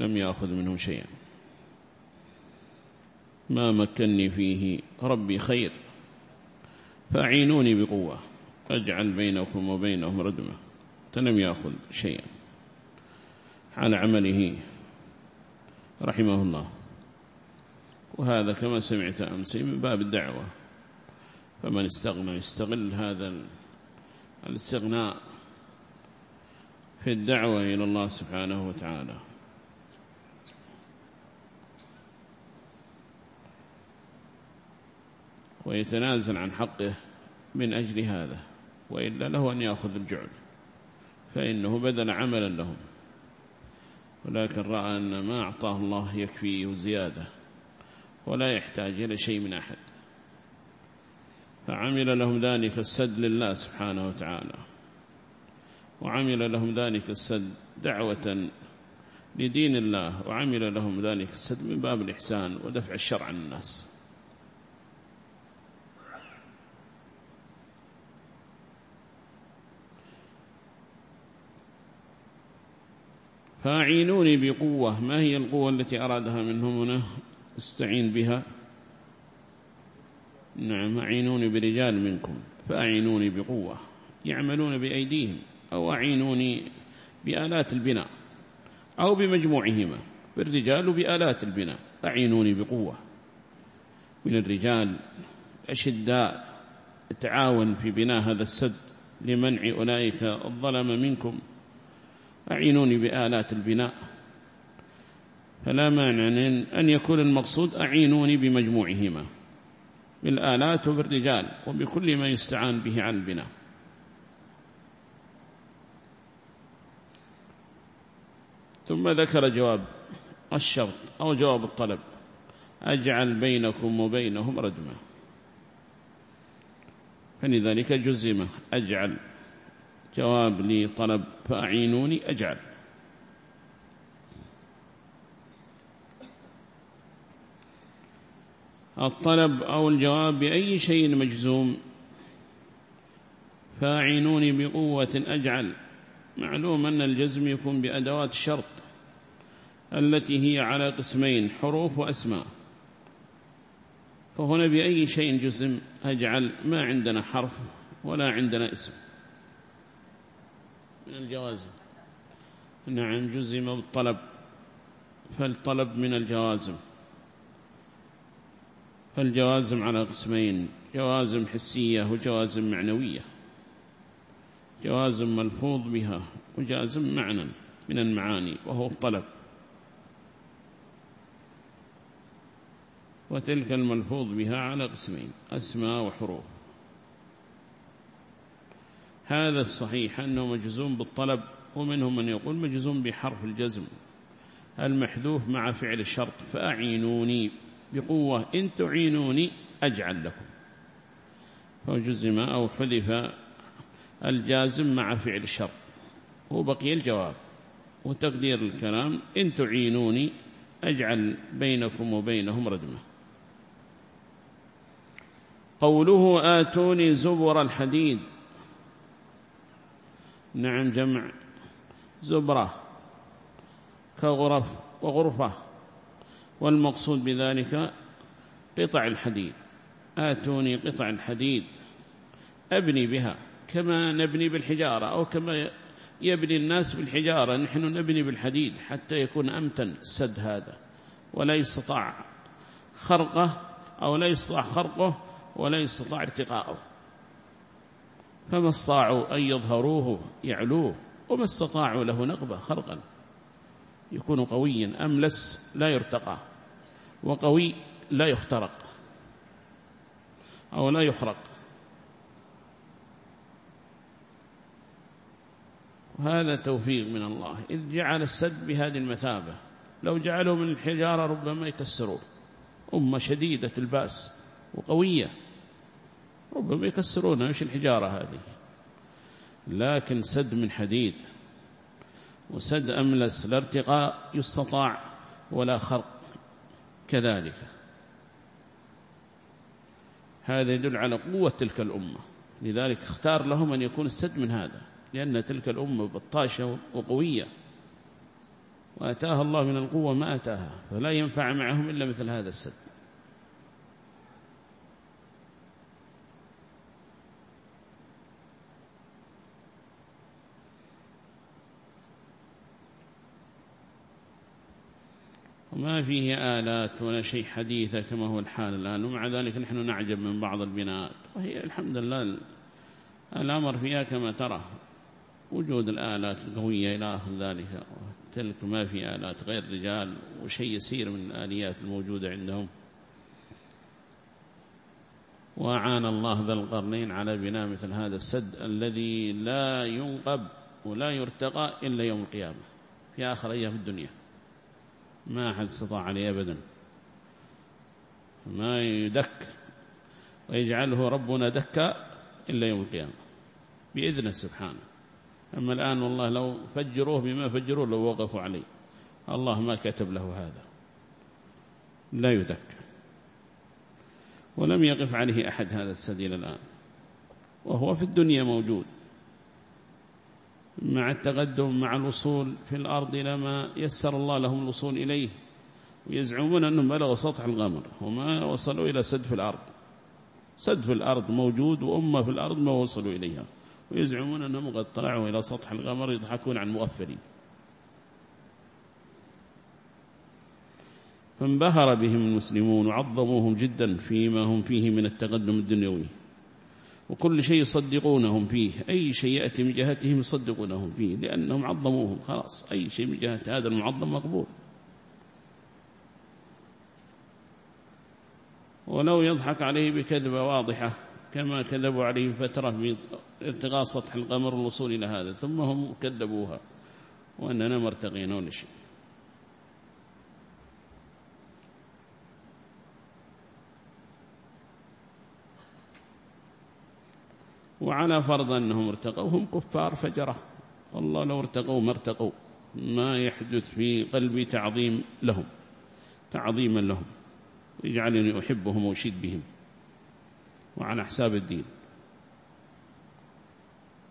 لم يأخذ منه شيئا. ما مكني فيه ربي خير فأعينوني بقوة أجعل بينكم وبينهم ردمة فلم يأخذ شيئا. على عمله رحمه الله. وهذا كما سمعت أمسي من باب الدعوة. فمن استغنى يستغل هذا الاستغناء في الدعوة إلى الله سبحانه وتعالى. ويتنازل عن حقه من أجل هذا وإلا له أن يأخذ الجعل فإنه بدل عملا لهم. ولكن رأى أن ما أعطاه الله يكفيه وزيادة ولا يحتاج إلى شيء من أحد. فعمل لهم ذلك السد لله سبحانه وتعالى. وعمل لهم ذلك السد دعوة لدين الله وعمل لهم ذلك السد من باب الإحسان ودفع الشر عن الناس. فأعينوني بقوة ما هي القوة التي أرادها منهم؟ هنا استعين بها. نعم أعينوني برجال منكم فأعينوني بقوة. يعملون بأيديهم أو أعينوني بآلات البناء أو بمجموعهما. بالرجال بآلات البناء أعينوني بقوة. من الرجال أشداء تعاون في بناء هذا السد لمنع أولئك الظلم منكم. أعينوني بآلات البناء. فلا مانع أن يكون المقصود أعينوني بمجموعهما بالآلات وبالرجال وبكل ما يستعان به على البناء. ثم ذكر جواب الشرط أو جواب الطلب أجعل بينكم وبينهم ردما. فلذلك جزمه أجعل. جواب لي طلب فأعينوني أجعل. الطلب أو الجواب بأي شيء مجزوم. فأعينوني بقوة أجعل. معلوم أن الجزم يكون بأدوات الشرط التي هي على قسمين حروف وأسماء. فهنا بأي شيء جزم أجعل؟ ما عندنا حرف ولا عندنا اسم. من الجوازم نعم جزم بالطلب فالطلب من الجوازم. فالجوازم على قسمين جوازم حسية وجوازم معنوية. جوازم ملفوظ بها وجازم معنى من المعاني وهو الطلب. وتلك الملفوظ بها على قسمين أسماء وحروف. هذا الصحيح أنه مجزوم بالطلب ومنهم من يقول مجزوم بحرف الجزم المحذوف مع فعل الشرط فأعينوني بقوة إن تعينوني أجعل لكم. فجزم أو حذف الجازم مع فعل الشرط وبقي الجواب وتقدير الكلام إن تعينوني أجعل بينكم وبينهم ردمة. قوله آتوني زبر الحديد نعم جمع زبرة كغرف وغرفة والمقصود بذلك قطع الحديد. آتوني قطع الحديد أبني بها كما نبني بالحجارة أو كما يبني الناس بالحجارة نحن نبني بالحديد حتى يكون أمتن السد هذا. ولا يستطاع خرقه أو لا يستطاع خرقه ولا يستطاع ارتقاءه فما استطاعوا أن يظهروه يعلوه وما استطاعوا له نقبة خرقا يكون قويا أملس لا يرتقى. وقوي لا يخترق. أو لا يخرق. وهذا توفيق من الله. إذ جعل السد بهذه المثابة. لو جعلوا من الحجارة ربما يكسروه أمة شديدة البأس وقوية. ربما يكسرونها مش الحجارة هذه. لكن سد من حديد وسد أملس لا ارتقاء يستطاع ولا خرق كذلك. هذا يدل على قوة تلك الأمة. لذلك اختار لهم أن يكون السد من هذا لأن تلك الأمة بطاشة وقوية. وأتاها الله من القوة ما أتاها فلا ينفع معهم إلا مثل هذا السد. وما فيه آلات ولا شيء حديثة كما هو الحال الآن ومع ذلك نحن نعجب من بعض البناءات. وهي الحمد لله الأمر فيها كما ترى. وجود الآلات القوية إلى آخر ذلك تلك ما في آلات غير رجال وشيء يسير من الآليات الموجودة عندهم. وأعان الله ذا القرنين على بناء مثل هذا السد الذي لا ينقب ولا يرتقى إلا يوم القيامة في آخر أيام الدنيا. ما أحد استطاع عليه أبدا. ما يدك ويجعله ربنا دكا إلا يوم القيامة بإذنه سبحانه. أما الآن والله لو فجروه بما فجروه لو وقفوا عليه الله ما كتب له هذا لا يدك. ولم يقف عليه أحد هذا السبيل الآن وهو في الدنيا موجود. مع التقدم مع الوصول في الأرض إلى ما يسر الله لهم الوصول إليه. ويزعمون أنهم بلغوا سطح القمر وما وصلوا إلى سد في الأرض. سد في الأرض موجود وأمة في الأرض ما وصلوا إليها. ويزعمون أنهم قد طلعوا إلى سطح القمر يضحكون عن مغفلين فانبهر بهم المسلمون وعظموهم جدا فيما هم فيه من التقدم الدنيوي. وكل شيء يصدقونهم فيه. أي شيء يأتي من جهتهم يصدقونهم فيه. لأنهم عظموهم. خلاص. أي شيء من جهة هذا المعظم مقبول. ولو يضحك عليه بكذبة واضحة كما كذبوا عليه فترة في ارتقاء سطح القمر والوصول إلى هذا. ثم هم كذبوها وأننا مرتقين ولا شيء وعلى فرض أنهم ارتقوا هم كفار فجرة. والله لو ارتقوا ما ارتقوا. ما يحدث في قلبي تعظيم لهم تعظيما لهم يجعلني أحبهم وأشيد بهم وعلى حساب الدين.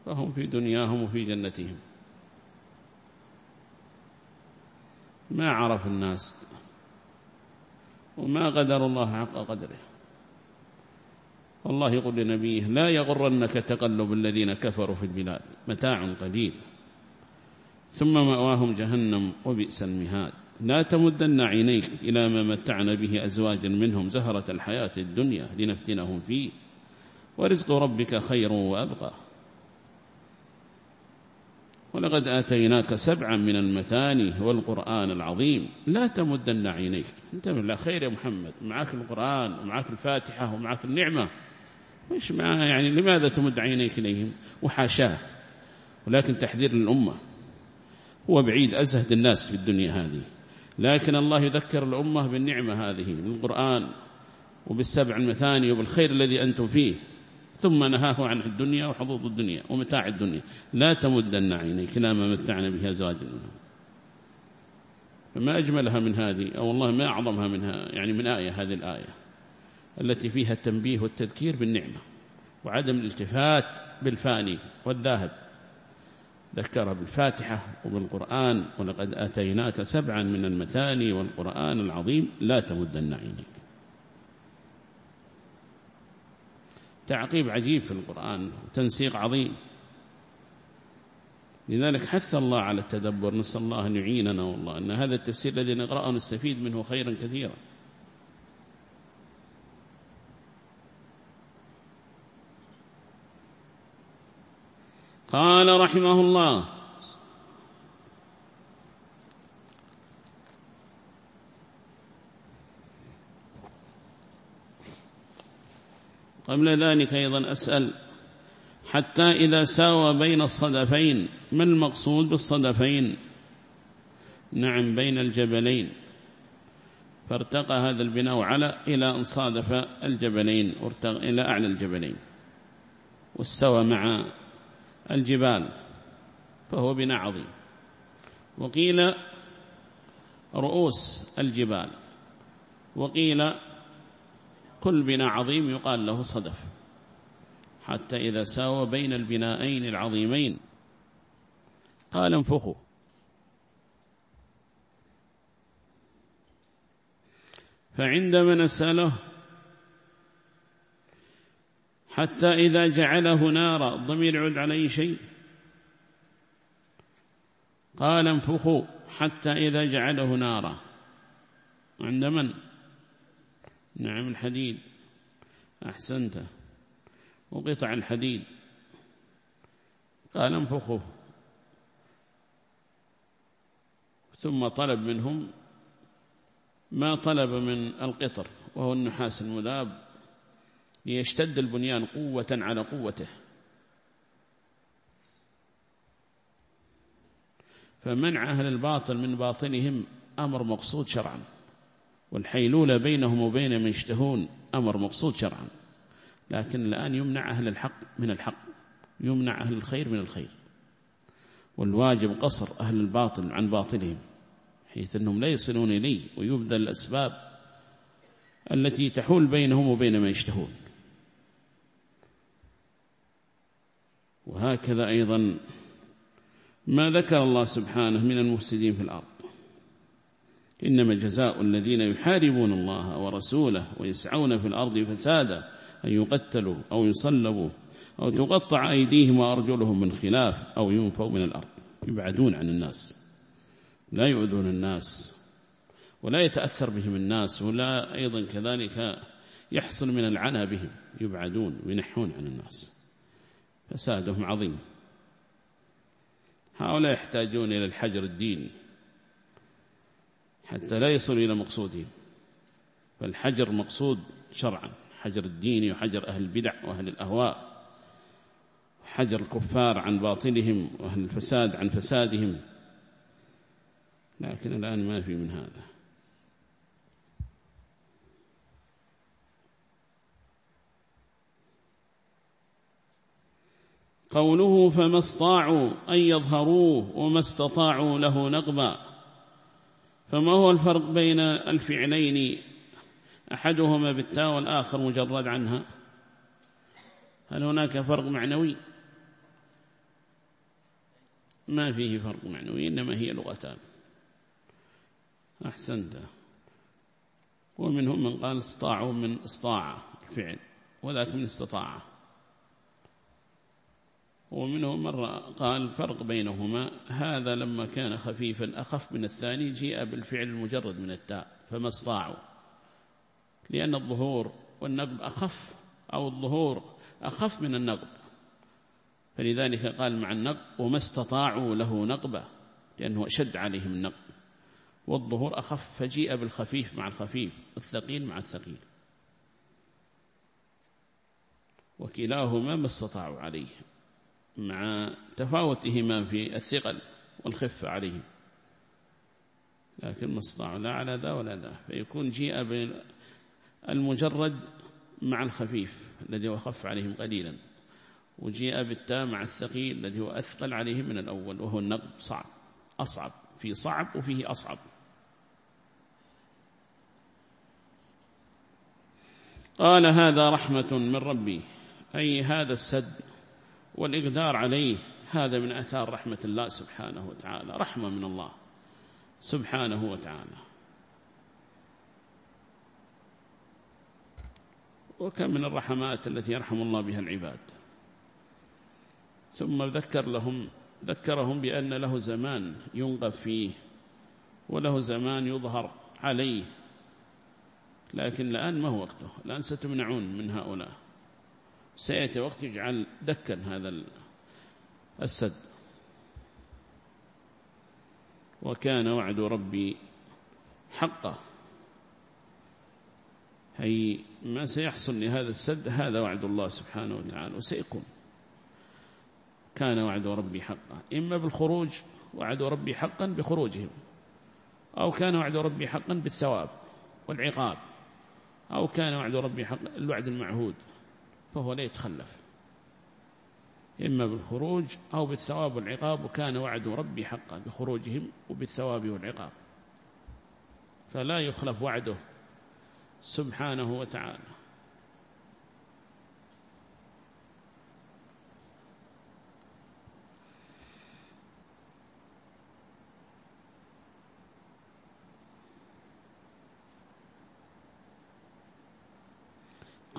فهم في دنياهم وفي جنتهم. ما عرف الناس وما قدر الله حق قدره. والله يقول لنبيه لا يغرنك تقلب الذين كفروا في البلاد متاع قليل. ثم مأواهم جهنم وبئس المهاد. لا تمدن عينيك إلى ما متعنا به أزواجا منهم زهرة الحياة الدنيا لنفتنهم فيه. ورزق ربك خير وأبقى. ولقد آتيناك سبعا من المثاني والقرآن العظيم. لا تمدن عينيك. انت لا خير يا محمد. معك القرآن ومعك الفاتحة ومعك النعمة. وإيش معها يعني لماذا تمد عينيك إليهم؟ وحاشاه. ولكن تحذير للأمة. هو بعيد أزهد الناس في الدنيا هذه. لكن الله يذكر الأمة بالنعمة هذه بالقرآن وبالسبع المثاني وبالخير الذي أنتم فيه. ثم نهاه عن الدنيا وحظوظ الدنيا ومتاع الدنيا. لا تمدن عينيك لا ما متعنا بها زواج. فما أجملها من هذه أو والله ما أعظمها منها يعني من آية هذه الآية. التي فيها التنبيه والتذكير بالنعمة وعدم الالتفات بالفاني والذاهب. ذكر بالفاتحة وبالقرآن ولقد آتيناك سبعا من المثاني والقرآن العظيم لا تمدن عينيك. تعقيب عجيب في القرآن تنسيق عظيم. لذلك حث الله على التدبر نسأل الله أن يعيننا والله أن هذا التفسير الذي نقرأه نستفيد منه خيرا كثيرا. قال رحمه الله. قبل ذلك أيضا أسأل حتى إذا ساوى بين الصدفين ما المقصود بالصدفين؟ نعم بين الجبلين. فارتقى هذا البناء على إلى أن صادف الجبلين إلى أعلى الجبلين واستوى مع الجبال فهو بناء عظيم. وقيل رؤوس الجبال وقيل كل بناء عظيم يقال له صدف. حتى إذا ساوى بين البنائين العظيمين قال انفخوا. فعندما نسأله حتى إذا جعله نارا الضمير على أي شيء. قال انفخوا حتى إذا جعله نارا. عند من؟ نعم الحديد. أحسنت. وقطع الحديد. قال انفخوا ثم طلب منهم ما طلب من القطر وهو النحاس المذاب. ليشتد البنيان قوة على قوته. فمنع أهل الباطل من باطلهم أمر مقصود شرعا والحيلولة بينهم وبين من يشتهون أمر مقصود شرعا. لكن الآن يمنع أهل الحق من الحق يمنع أهل الخير من الخير. والواجب قصر أهل الباطل عن باطلهم حيث أنهم لا يصلون إليه ويبدأ الأسباب التي تحول بينهم وبين ما يشتهون. وهكذا أيضا ما ذكر الله سبحانه من المفسدين في الأرض. إنما جزاء الذين يحاربون الله ورسوله ويسعون في الأرض فسادا أن يقتلوا أو يصلبوا أو تقطع أيديهم وأرجلهم من خلاف أو ينفوا من الأرض يبعدون عن الناس لا يؤذون الناس ولا يتأثر بهم الناس ولا أيضا كذلك يحصل من العنى بهم يبعدون وينحون عن الناس. فسادهم عظيم. هؤلاء يحتاجون إلى الحجر الديني حتى لا يصلوا إلى مقصودهم. فالحجر مقصود شرعا حجر الديني وحجر أهل البدع وأهل الأهواء حجر الكفار عن باطلهم وأهل الفساد عن فسادهم. لكن الآن ما في من هذا. قوله فما استطاعوا أن يظهروه وما استطاعوا له نقبا. فما هو الفرق بين الفعلين؟ أحدهما بالتاء والآخر مجرد عنها. هل هناك فرق معنوي؟ ما فيه فرق معنوي إنما هي لغتان. أحسنت. ومنهم من قال استطاعوا من استطاع الفعل وذاك من استطاع. ومنهم مرة قال الفرق بينهما هذا لما كان خفيفا أخف من الثاني جيء بالفعل المجرد من التاء فما استطاعوا. لأن الظهور والنقب أخف أو الظهور أخف من النقب. فلذلك قال مع النقب وما استطاعوا له نقبة لأنه أشد عليهم النقب. والظهور أخف فجيء بالخفيف مع الخفيف الثقيل مع الثقيل. وكلاهما ما استطاعوا عليه. مع تفاوتهما في الثقل والخفة عليهم. لكن ما استطاعوا لا على ذا ولا ذا. فيكون جيء بالمجرد مع الخفيف الذي هو خف عليهم قليلا. وجيء بالتاء مع الثقيل الذي هو أثقل عليهم من الأول وهو النقب صعب أصعب. في صعب وفيه أصعب. قال هذا رحمة من ربي. أي هذا السد والإقدار عليه هذا من أثار رحمة الله سبحانه وتعالى رحمة من الله سبحانه وتعالى. وكم من الرحمات التي يرحم الله بها العباد. ثم ذكر لهم ذكرهم بأن له زمان ينقف فيه وله زمان يظهر عليه لكن الآن ما هو وقته؟ الآن ستمنعون من هؤلاء. سيأتي وقت يجعل دكا هذا السد. وكان وعد ربي حقا. أي ما سيحصل لهذا السد هذا وعد الله سبحانه وتعالى وسيكون. كان وعد ربي حقا. إما بالخروج وعد ربي حقا بخروجهم. أو كان وعد ربي حقا بالثواب والعقاب. أو كان وعد ربي حقا الوعد المعهود. فهو لا يتخلف. إما بالخروج أو بالثواب والعقاب وكان وعد ربي حقا بخروجهم وبالثواب والعقاب. فلا يخلف وعده سبحانه وتعالى.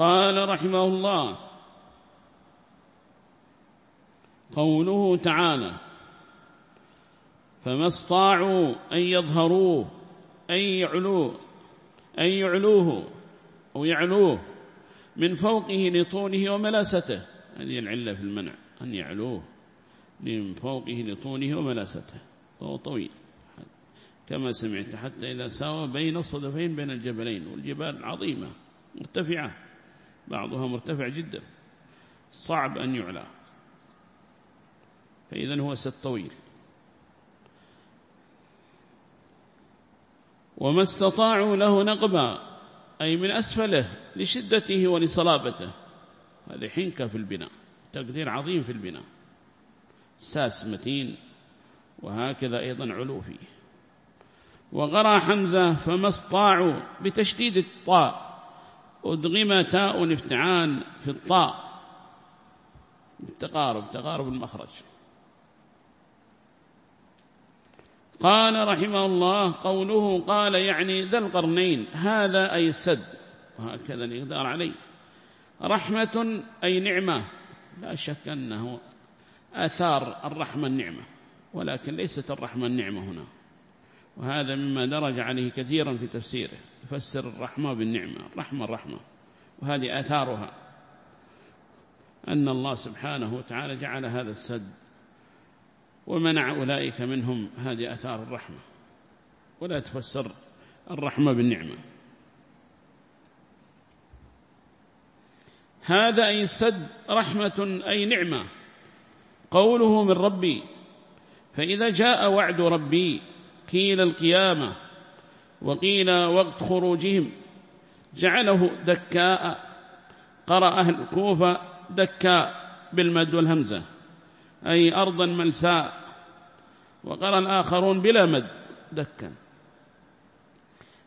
قال رحمه الله قوله تعالى فما استطاعوا أن يظهروه أن يعلوه أن يعلوه أو يعلوه من فوقه لطوله وملاسته. هذه العلة في المنع أن يعلوه من فوقه لطوله وملاسته. فهو طويل. كما سمعت حتى إذا ساوى بين الصدفين بين الجبلين والجبال عظيمة مرتفعة. بعضها مرتفع جدا صعب أن يعلى. فإذا هو سد طويل. وما استطاعوا له نقبا أي من أسفله لشدته ولصلابته. هذه حنكة في البناء تقدير عظيم في البناء. ساس متين وهكذا أيضا علو فيه. وغرى حمزة فما استطاعوا بتشديد الطاء. أدغم تاء الافتعال في الطاء. التقارب تقارب المخرج. قال رحمه الله قوله قال يعني ذا القرنين هذا أي السد وهكذا الإقدار عليه. رحمة أي نعمة لا شك أنه آثار الرحمة النعمة ولكن ليست الرحمة النعمة هنا. وهذا مما درج عليه كثيرا في تفسيره. يفسر الرحمة بالنعمة الرحمة الرحمة وهذه آثارها. أن الله سبحانه وتعالى جعل هذا السد ومنع أولئك منهم هذه أثار الرحمة. ولا تفسر الرحمة بالنعمة. هذا أي السد رحمة أي نعمة. قوله من ربي فإذا جاء وعد ربي قيل القيامة. وقيل وقت خروجهم. جعله دكاء. قرأ أهل الكوفة دكاء بالمد والهمزة أي أرضا ملساء. وقرأ الآخرون بلا مد دكا.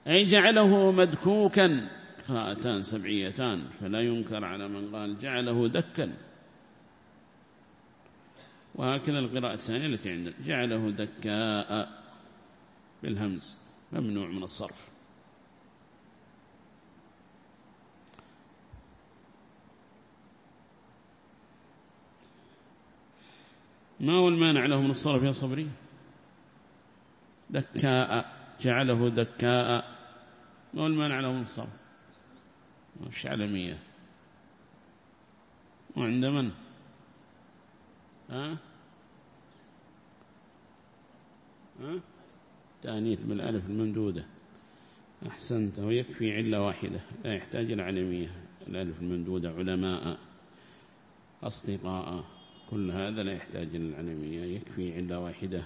أي جعله مدكوكا. قراءتان سبعيتان فلا ينكر على من قال جعله دكا. وهكذا القراءة الثانية التي عندنا جعله دكاء بالهمز. ممنوع من الصرف. ما هو المانع له من الصرف يا صبري؟ دكاء جعله دكاء. ما هو المانع له من الصرف؟ الشعلمية وعند من؟ ها؟ ها؟ تأنيث بالألف الممدودة. أحسنت. ويكفي علة واحدة. لا يحتاج العلمية الألف الممدودة علماء أصدقاء. كل هذا لا يحتاج إلى العلمية. يكفي علة واحدة.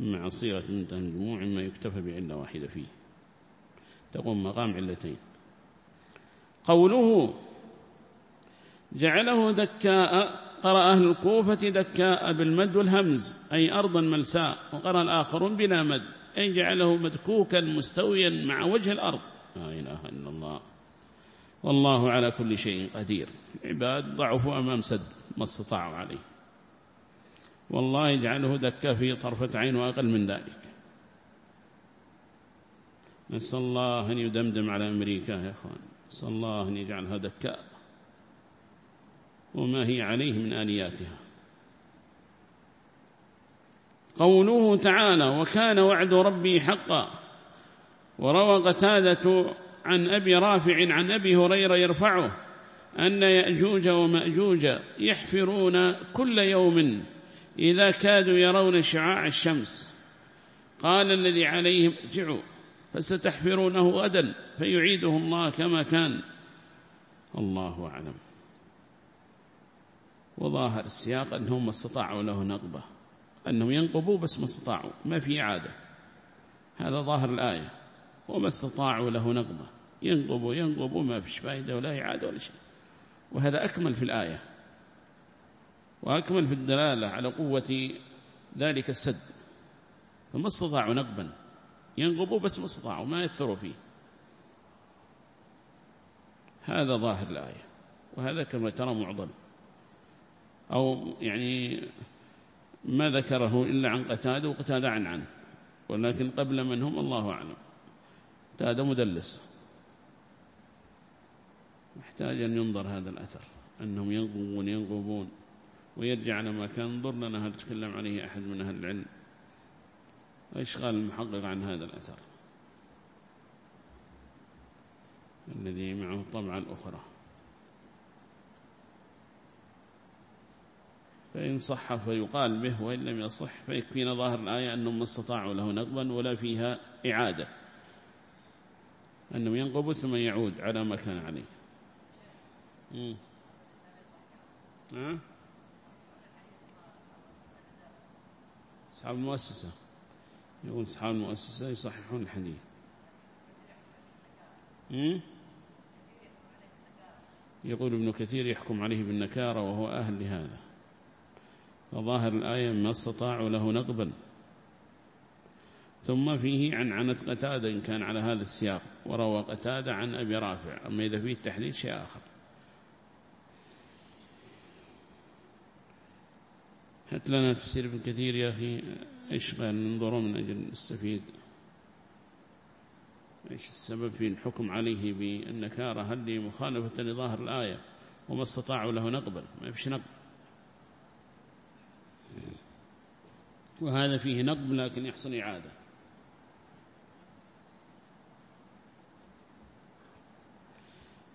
مع صيغة منتهى الجموع ما يكتفى بعلة واحدة فيه. تقوم مقام علتين. قوله جعله دكاء. قرأ أهل الكوفة دكاء بالمد والهمز أي أرضا ملساء وقرأ الآخرون بلا مد. أي جعله مدكوكا مستويا مع وجه الأرض. لا إله إلا الله. والله على كل شيء قدير. العباد ضعفوا أمام سد ما استطاعوا عليه. والله يجعله دكا في طرفة عين وأقل من ذلك. نسأل الله أن يدمدم على أمريكا يا أخوان. نسأل الله أن يجعلها دكاء. وما هي عليه من آلياتها. قوله تعالى وكان وعد ربي حقا وروى قتادة عن أبي رافع عن أبي هريرة يرفعه أن يأجوج ومأجوج يحفرون كل يوم إذا كادوا يرون شعاع الشمس قال الذي عليهم ارجعوا فستحفرونه غدا فيعيده الله كما كان الله أعلم. وظاهر السياق أنهم استطاعوا له نقبة. أنهم ينقبوا بس ما استطاعوا ما في عادة هذا ظاهر الآية. وما استطاعوا له نقبة ينقبوا ينقبوا ما فيش فائدة ولا إعادة ولا شيء. وهذا أكمل في الآية. وأكمل في الدلالة على قوة ذلك السد. فما استطاعوا نقبا ينقبوا بس ما استطاعوا ما يثروا فيه. هذا ظاهر الآية. وهذا كما ترى معضل. أو يعني ما ذكره إلا عن قتادة وقتادة عن عنه. ولكن قبل من هم الله أعلم. قتادة مدلس. محتاج أن ينظر هذا الأثر. أنهم ينقبون ينقبون ويرجع على ما كان. انظر لنا هل تكلم عليه أحد من أهل العلم. إيش قال المحقق عن هذا الأثر. الذي معه الطبعة الأخرى. فإن صح فيقال به وإن لم يصح فيكفينا ظاهر الآية أنهم ما استطاعوا له نقبا ولا فيها إعادة. أنهم ينقبوا ثم يعود على ما كان عليه. أصحاب المؤسسة. يقول أصحاب المؤسسة يصححون الحديث. يقول ابن كثير يحكم عليه بالنكارة وهو أهل لهذا. وظاهر الآية ما استطاعوا له نقبا. ثم فيه عن عنة قتادة إن كان على هذا السياق وروى قتادة عن أبي رافع. أما إذا فيه التحديد شيء آخر. هات لنا تفسير ابن كثير يا أخي. إيش ننظره من أجل نستفيد. إيش السبب في الحكم عليه بالنكارة هل لي مخالفة لظاهر الآية وما استطاعوا له نقبل ما فيش نقب. وهذا فيه نقب لكن يحصل إعادة.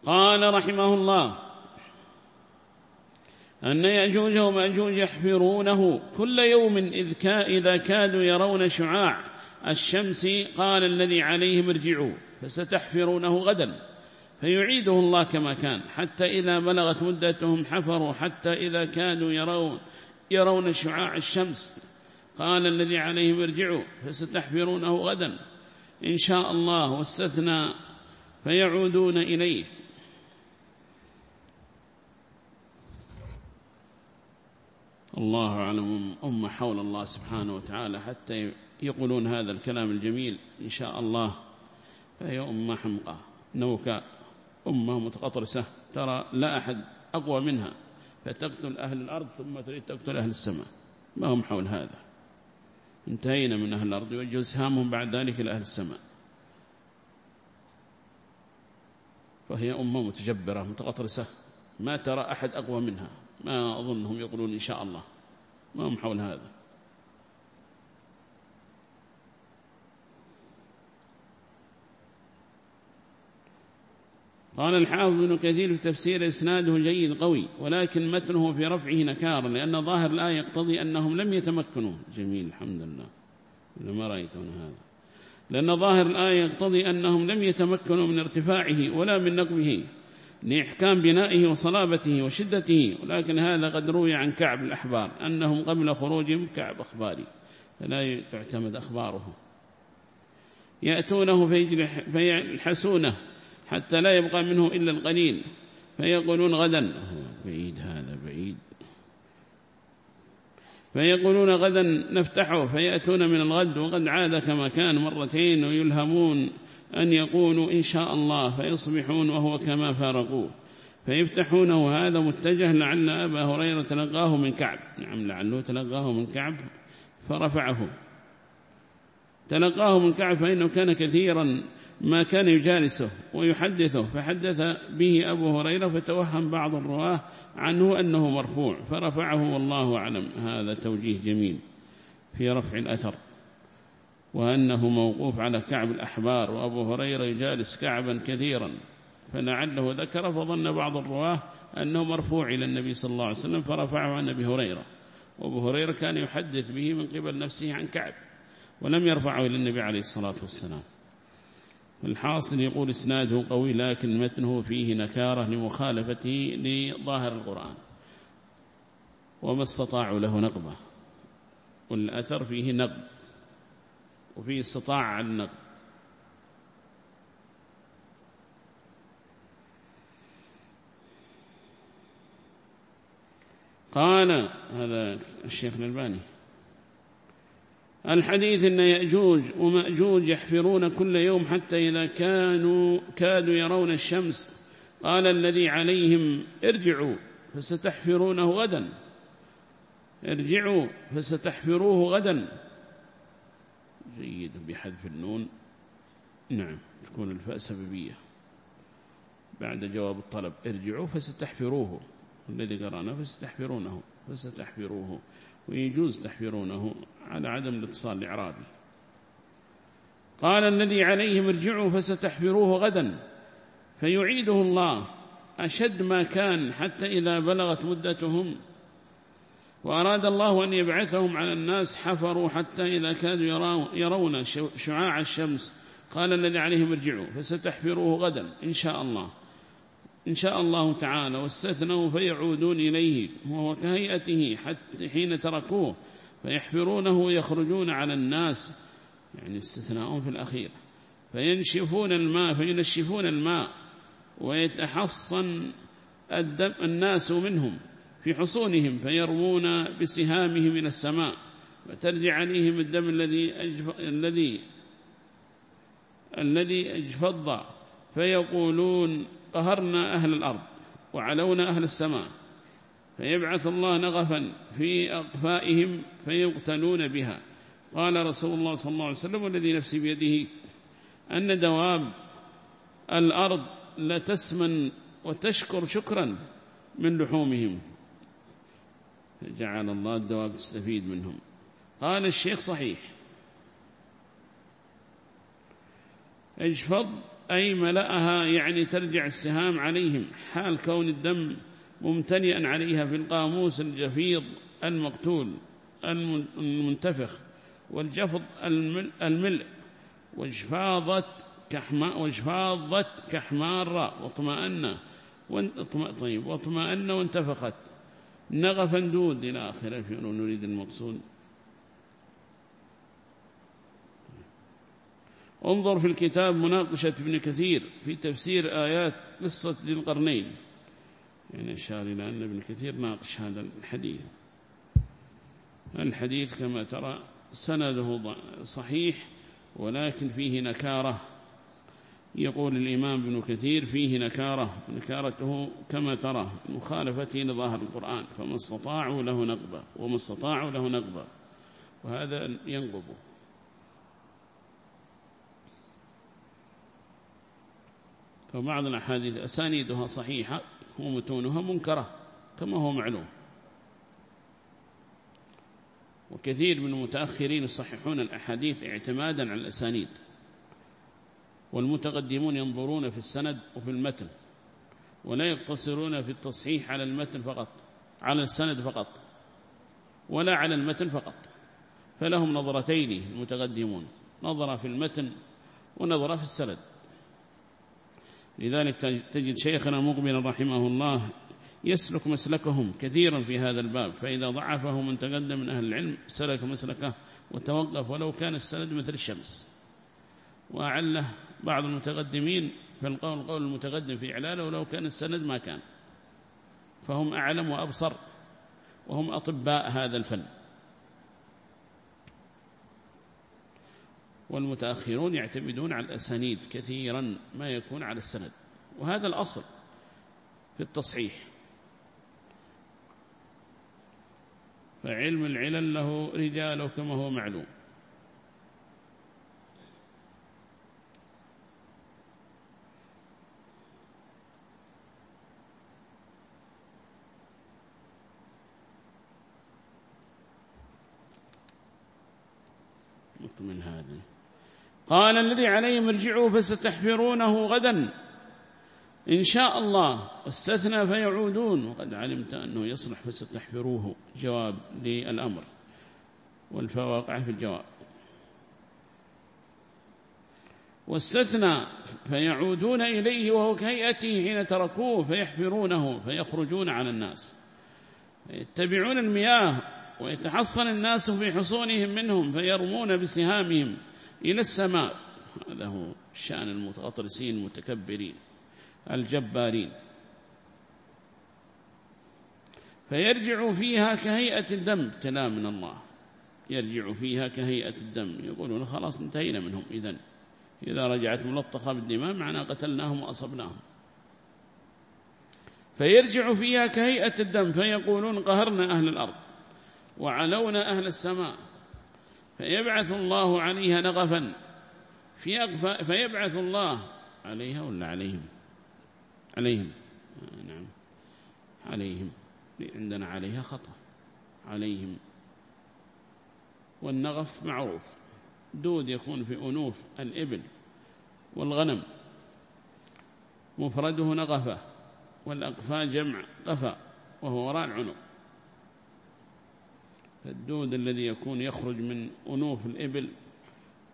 قال رحمه الله أن يأجوج ومأجوج يحفرونه كل يوم إذ كا إذا كادوا يرون شعاع الشمس قال الذي عليهم ارجعوا فستحفرونه غدا فيعيده الله كما كان حتى إذا بلغت مدتهم حفروا حتى إذا كانوا يرون يرون شعاع الشمس. قال الذي عليهم ارجعوا فستحفرونه غدا. إن شاء الله واستثنى فيعودون إليه. الله أعلم أم حول الله سبحانه وتعالى حتى يقولون هذا الكلام الجميل. إن شاء الله فهي أمة حمقى. نوكا أمة متقطرسة ترى لا أحد أقوى منها. فتقتل أهل الأرض ثم تريد تقتل أهل السماء. ما هم حول هذا. انتهينا من أهل الأرض يوجه سهامهم بعد ذلك إلى أهل السماء. فهي أمة متجبرة متقطرسة ما ترى أحد أقوى منها. ما أظنهم يقولون إن شاء الله. ما هم حول هذا. قال الحافظ بن كثير في تفسير إسناده جيد قوي ولكن متنه في رفعه نكار لأن ظاهر الآية يقتضي أنهم لم يتمكنوا. جميل الحمد لله. ما رأيتون هذا. لأن ظاهر الآية يقتضي أنهم لم يتمكنوا من ارتفاعه ولا من نقبه لإحكام بنائه وصلابته وشدته ولكن هذا قد روي عن كعب الأحبار أنهم قبل خروجهم كعب أخباري فلا تعتمد أخباره. يأتونه فيلحسونه. حتى لا يبقى منه إلا القليل. فيقولون غدا. بعيد هذا بعيد. فيقولون غدا نفتحه فيأتون من الغد. وقد عاد كما كان مرتين ويلهمون أن يقولوا إن شاء الله فيصبحون وهو كما فارقوه. فيفتحونه هذا متجه لعل أبا هريرة تلقاه من كعب. نعم لعله تلقاه من كعب فرفعه. تلقاه من كعب فإنه كان كثيرا ما كان يجالسه ويحدثه. فحدث به أبو هريرة فتوهم بعض الرواة عنه أنه مرفوع فرفعه والله أعلم. هذا توجيه جميل في رفع الأثر. وأنه موقوف على كعب الأحبار وأبو هريرة يجالس كعبا كثيرا. فلعله ذكر فظن بعض الرواة أنه مرفوع إلى النبي صلى الله عليه وسلم فرفعه عن أبي هريرة. وأبو هريرة كان يحدث به من قبل نفسه عن كعب. ولم يرفعه إلى النبي عليه الصلاة والسلام. الحاصل يقول إسناده قوي لكن متنه فيه نكارة لمخالفته لظاهر القرآن. وما استطاعوا له نقبة. والأثر فيه نقب. وفيه استطاع على النقب. قال هذا الشيخ الألباني. الحديث أن يأجوج ومأجوج يحفرون كل يوم حتى إذا كانوا كادوا يرون الشمس. قال الذي عليهم ارجعوا فستحفرونه غدا. ارجعوا فستحفروه غدا. جيد بحذف النون. نعم تكون الفاء سببية بعد جواب الطلب ارجعوا فستحفروه. الذي قرأنا فستحفرونه فستحفروه. ويجوز تحفرونه على عدم الاتصال الإعرابي. قال الذي عليهم ارجعوا فستحفروه غدا فيعيده الله أشد ما كان حتى إذا بلغت مدتهم وأراد الله أن يبعثهم على الناس حفروا حتى إذا كادوا يرون شعاع الشمس. قال الذي عليهم ارجعوا فستحفروه غدا إن شاء الله. إن شاء الله تعالى واستثنوا فيعودون إليه وهو كهيئته حتى حين تركوه فيحفرونه ويخرجون على الناس يعني استثناء في الأخير. فينشفون الماء فينشفون الماء ويتحصن الدم الناس منهم في حصونهم فيرمون بسهامهم إلى السماء وترجع عليهم الدم الذي الذي الذي أجفض. فيقولون قهرنا أهل الأرض وعلونا أهل السماء فيبعث الله نغفا في أقفائهم فيقتلون بها. قال رسول الله صلى الله عليه وسلم والذي نفسي بيده أن دواب الأرض لتسمن وتشكر شكرا من لحومهم. فجعل الله الدواب تستفيد منهم. قال الشيخ صحيح اجفض أي ملأها يعني ترجع السهام عليهم. حال كون الدم ممتلئا عليها في القاموس الجفيض المقتول المنتفخ والجفض الملء. واجفاضت كحما واجفاضت كحمار واطمأن طيب واطمأن وانتفخت. نغفا دود إلى آخره نريد المقصود. انظر في الكتاب مناقشة ابن كثير في تفسير آيات قصة ذي القرنين. يعني أشار إلى أن ابن كثير ناقش هذا الحديث. الحديث كما ترى سنده صحيح ولكن فيه نكارة. يقول الإمام ابن كثير فيه نكارة نكارته كما ترى مخالفته لظاهر القرآن فما استطاعوا له نقبة وما استطاعوا له نقبة وهذا ينقبه. فبعض الأحاديث أسانيدها صحيحة ومتونها منكرة كما هو معلوم. وكثير من المتأخرين يصححون الأحاديث اعتمادا على الأسانيد والمتقدمون ينظرون في السند وفي المتن ولا يقتصرون في التصحيح على المتن فقط على السند فقط ولا على المتن فقط. فلهم نظرتين المتقدمون نظرة في المتن ونظرة في السند. لذلك تجد شيخنا مقبلا رحمه الله يسلك مسلكهم كثيرا في هذا الباب فإذا ضعفه من تقدم من أهل العلم سلك مسلكه وتوقف ولو كان السند مثل الشمس. وأعله بعض المتقدمين فالقول قول المتقدم في إعلاله ولو كان السند ما كان. فهم أعلم وأبصر وهم أطباء هذا الفن. والمتأخرون يعتمدون على الأسانيد كثيرا ما يكون على السند. وهذا الأصل في التصحيح. فعلم العلل له رجاله كما هو معلوم. من هذا. قال الذي عليهم ارجعوا فستحفرونه غدا. إن شاء الله استثنى فيعودون. وقد علمت أنه يصلح فستحفروه. جواب للأمر والفواقع في الجواب. واستثنى فيعودون إليه وهو كهيئته حين تركوه فيحفرونه فيخرجون على الناس. يتبعون المياه ويتحصن الناس في حصونهم منهم فيرمون بسهامهم. إلى السماء. هذا هو شأن المتغطرسين المتكبرين الجبارين. فيرجع فيها كهيئة الدم ابتلاء من الله. يرجع فيها كهيئة الدم. يقولون خلاص انتهينا منهم. إذن إذا رجعت ملطخة بالدماء معنا قتلناهم وأصبناهم. فيرجع فيها كهيئة الدم. فيقولون قهرنا أهل الأرض وعلونا أهل السماء. فيبعث الله عليها نغفا في أغفى فيبعث الله عليها ولا عليهم؟ عليهم. نعم. عليهم. عندنا عليها خطأ. عليهم. والنغف معروف. دود يكون في أنوف الإبل والغنم. مفرده نغفة والأقفاء جمع قفا وهو وراء العنق. فالدود الذي يكون يخرج من أنوف الإبل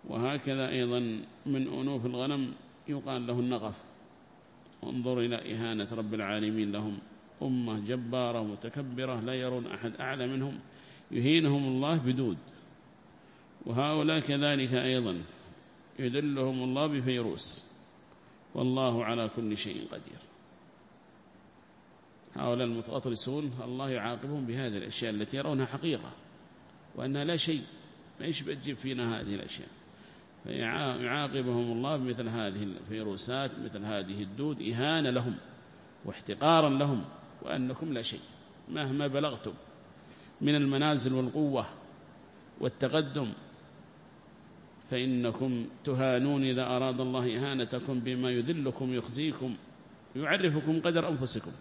وهكذا أيضا من أنوف الغنم يقال له النغف. انظر إلى إهانة رب العالمين لهم. أمة جبارة متكبرة لا يرون أحد أعلى منهم. يهينهم الله بدود. وهؤلاء كذلك أيضا يدلهم الله بفيروس. والله على كل شيء قدير. هؤلاء المتأطرسون الله يعاقبهم بهذه الأشياء التي يرونها حقيقة وأنها لا شيء ما يشبه تجيب فينا هذه الأشياء. فيعاقبهم الله بمثل هذه الفيروسات مثل هذه الدود إهانة لهم واحتقارا لهم وأنكم لا شيء مهما بلغتم من المنازل والقوة والتقدم فإنكم تهانون إذا أراد الله إهانتكم بما يذلكم يخزيكم يعرفكم قدر أنفسكم.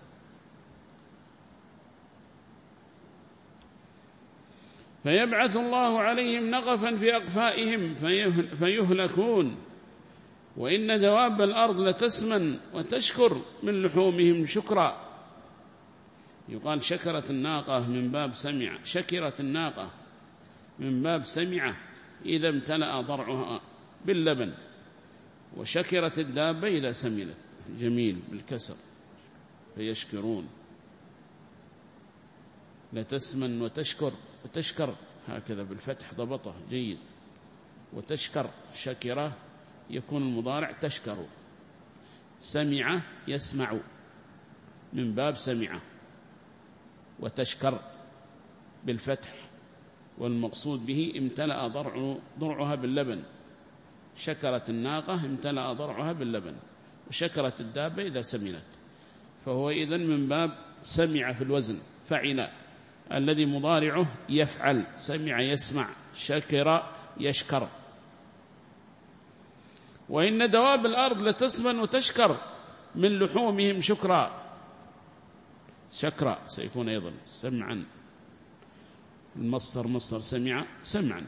فيبعث الله عليهم نقفا في أقفائهم فيهلكون. وإن دواب الأرض لتسمن وتشكر من لحومهم شكرا. يقال شكرت الناقة من باب سمع شكرت الناقة من باب سمع إذا امتلأ ضرعها باللبن. وشكرت الدابة إذا سمنت جميل بالكسر. فيشكرون. لتسمن وتشكر. وتشكر هكذا بالفتح ضبطه جيد. وتشكر شكرة يكون المضارع تشكر. سمع يسمع. من باب سمع. وتشكر بالفتح. والمقصود به امتلأ ضرع ضرعها باللبن. شكرت الناقة امتلأ ضرعها باللبن. وشكرت الدابة إذا سمنت. فهو إذن من باب سمع في الوزن فعل. الذي مضارعه يفعل سمع يسمع شكر يشكر. وإن دواب الأرض لتسمن وتشكر من لحومهم شكرا. شكرا سيكون أيضا سمعا. المصدر مصدر سمع سمعا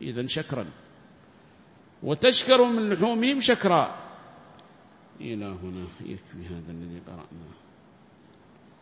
إذا شكرا. وتشكر من لحومهم شكرا. إلى هنا يكفي هذا الذي قرأناه.